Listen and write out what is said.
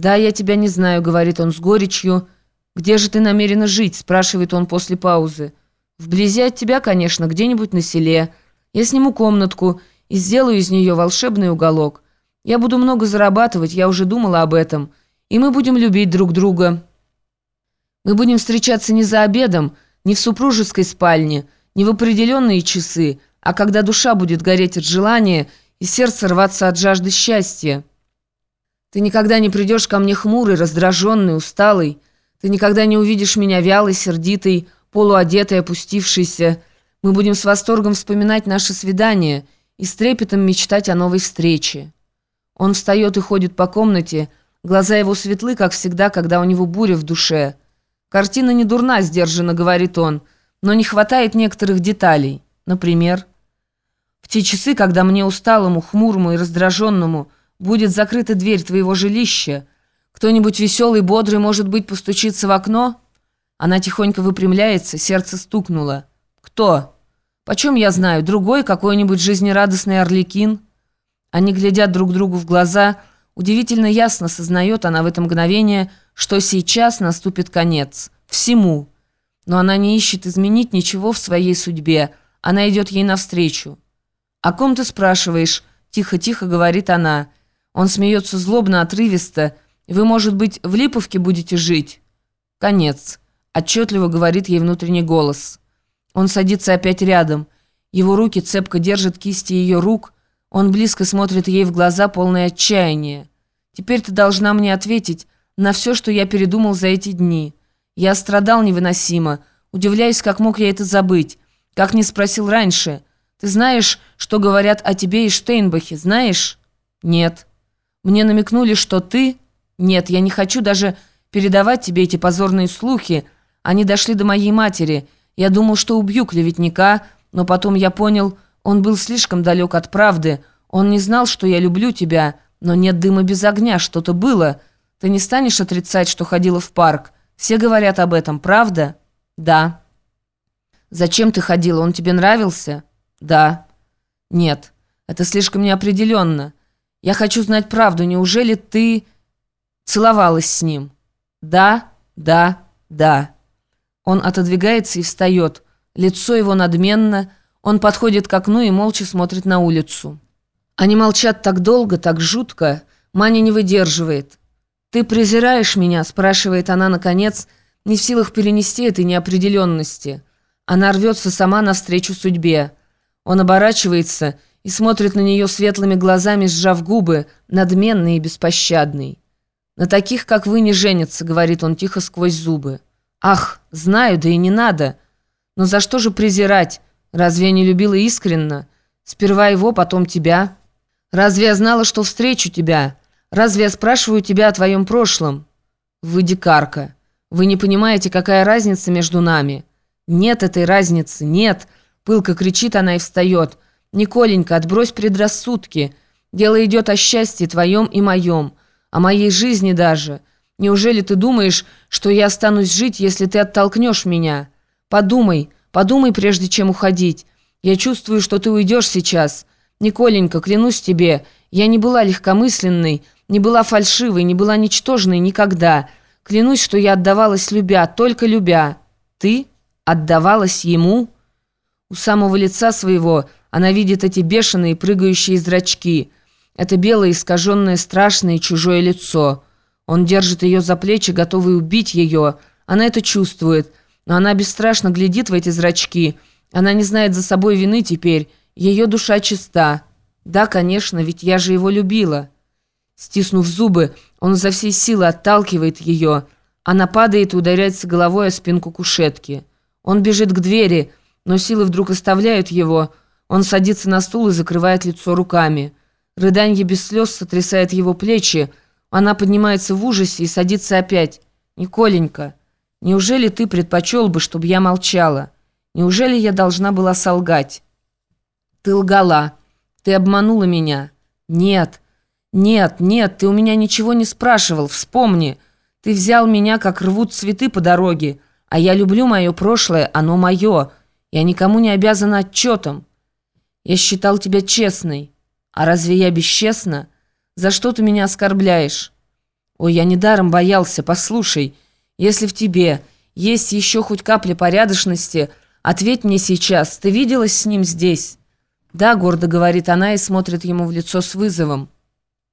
«Да, я тебя не знаю», — говорит он с горечью. «Где же ты намерена жить?» — спрашивает он после паузы. «Вблизи от тебя, конечно, где-нибудь на селе. Я сниму комнатку и сделаю из нее волшебный уголок. Я буду много зарабатывать, я уже думала об этом. И мы будем любить друг друга. Мы будем встречаться не за обедом, не в супружеской спальне, не в определенные часы, а когда душа будет гореть от желания и сердце рваться от жажды счастья. Ты никогда не придешь ко мне хмурый, раздраженный, усталый. Ты никогда не увидишь меня вялой, сердитой, полуодетой, опустившейся. Мы будем с восторгом вспоминать наше свидание и с трепетом мечтать о новой встрече. Он встает и ходит по комнате, глаза его светлы, как всегда, когда у него буря в душе. «Картина не дурна», — сдержанно говорит он, «но не хватает некоторых деталей. Например, в те часы, когда мне усталому, хмурому и раздраженному будет закрыта дверь твоего жилища, кто-нибудь веселый, бодрый, может быть, постучится в окно?» Она тихонько выпрямляется, сердце стукнуло. «Кто?» «Почем я знаю? Другой какой-нибудь жизнерадостный орликин?» Они глядят друг другу в глаза. Удивительно ясно сознает она в это мгновение, что сейчас наступит конец. Всему. Но она не ищет изменить ничего в своей судьбе. Она идет ей навстречу. «О ком ты спрашиваешь?» Тихо-тихо говорит она. Он смеется злобно, отрывисто. «Вы, может быть, в Липовке будете жить?» «Конец», — отчетливо говорит ей внутренний голос. Он садится опять рядом. Его руки цепко держат кисти ее рук. Он близко смотрит ей в глаза, полное отчаяния. «Теперь ты должна мне ответить на все, что я передумал за эти дни. Я страдал невыносимо. Удивляюсь, как мог я это забыть. Как не спросил раньше. Ты знаешь, что говорят о тебе и Штейнбахе, знаешь?» «Нет». «Мне намекнули, что ты...» «Нет, я не хочу даже передавать тебе эти позорные слухи. Они дошли до моей матери. Я думал, что убью клеветника, но потом я понял, он был слишком далек от правды. Он не знал, что я люблю тебя, но нет дыма без огня, что-то было. Ты не станешь отрицать, что ходила в парк. Все говорят об этом, правда?» «Да». «Зачем ты ходила? Он тебе нравился?» «Да». «Нет, это слишком неопределенно. Я хочу знать правду. Неужели ты целовалась с ним?» «Да, да, да». Он отодвигается и встает. Лицо его надменно. Он подходит к окну и молча смотрит на улицу. Они молчат так долго, так жутко. Маня не выдерживает. «Ты презираешь меня?» – спрашивает она, наконец, не в силах перенести этой неопределенности. Она рвется сама навстречу судьбе. Он оборачивается и смотрит на нее светлыми глазами, сжав губы, надменный и беспощадный. «На таких, как вы, не женятся», — говорит он тихо сквозь зубы. «Ах, знаю, да и не надо. Но за что же презирать? Разве я не любила искренно? Сперва его, потом тебя. Разве я знала, что встречу тебя? Разве я спрашиваю тебя о твоем прошлом? Вы дикарка. Вы не понимаете, какая разница между нами? Нет этой разницы, нет. Пылко кричит она и встает. Николенька, отбрось предрассудки. Дело идет о счастье твоем и моем, о моей жизни даже. Неужели ты думаешь, что я останусь жить, если ты оттолкнешь меня? Подумай, подумай, прежде чем уходить. Я чувствую, что ты уйдешь сейчас. Николенька, клянусь тебе, я не была легкомысленной, не была фальшивой, не была ничтожной никогда. Клянусь, что я отдавалась любя, только любя. Ты отдавалась ему? У самого лица своего она видит эти бешеные прыгающие зрачки. Это белое, искаженное, страшное чужое лицо. Он держит ее за плечи, готовый убить ее. Она это чувствует, но она бесстрашно глядит в эти зрачки. Она не знает за собой вины теперь. Ее душа чиста. Да, конечно, ведь я же его любила. Стиснув зубы, он за всей силы отталкивает ее. Она падает и ударяется головой о спинку кушетки. Он бежит к двери, но силы вдруг оставляют его. Он садится на стул и закрывает лицо руками. Рыданье без слез сотрясает его плечи. Она поднимается в ужасе и садится опять. «Николенька, неужели ты предпочел бы, чтобы я молчала? Неужели я должна была солгать?» «Ты лгала. Ты обманула меня. Нет, нет, нет, ты у меня ничего не спрашивал. Вспомни. Ты взял меня, как рвут цветы по дороге. А я люблю мое прошлое, оно мое. Я никому не обязана отчетом. Я считал тебя честной. А разве я бесчестна? За что ты меня оскорбляешь? «Ой, я недаром боялся. Послушай, если в тебе есть еще хоть капля порядочности, ответь мне сейчас. Ты виделась с ним здесь?» «Да», — гордо говорит она и смотрит ему в лицо с вызовом.